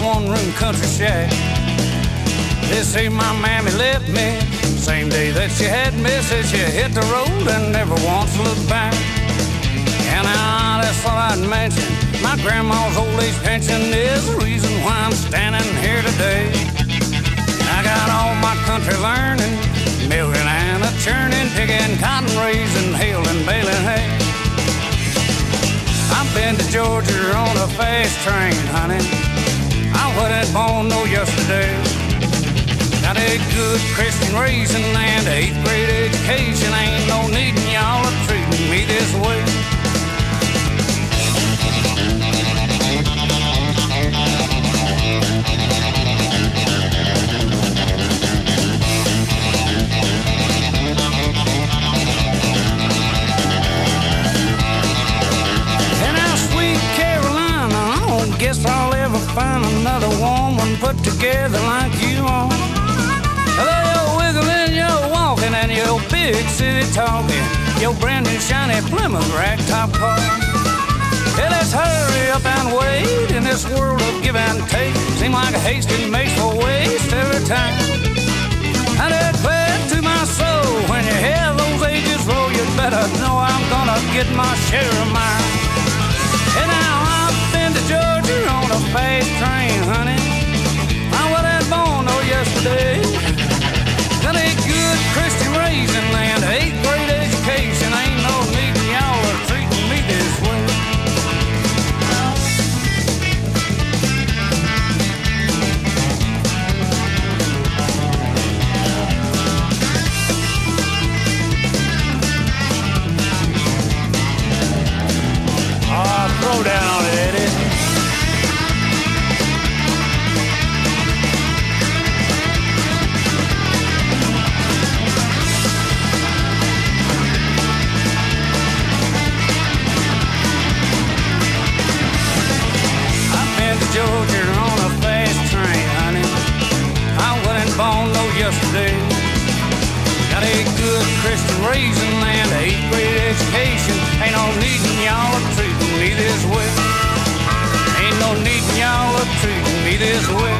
room country shack. They say my mammy left me same day that she had me. Said she hit the road and never once looked back. And I just thought I'd mention my grandma's old age pension is the reason why I'm standing here today. I got all my country learning, milking and a churning, picking cotton, raising, hailing, baling hay. I've been to Georgia on a fast train, honey. I wasn't born no yesterday. Got a good Christian raising and eighth grade education. Ain't no needin' y'all to treat me this way. Guess I'll ever find put together like you are. Although you're wiggling, you're walking, and your big city talking, your brand new shiny Plymouth ragtop car. Hey, let's hurry up and wait in this world of give and take. Seem like a hasty makes for waste every time. And it clear to my soul when you hear those ages roll, you better know I'm gonna get my share of mine. Raising and eighth grade education. Ain't no needin' y'all to treat me this way. Ain't no needin' y'all to treat me this way.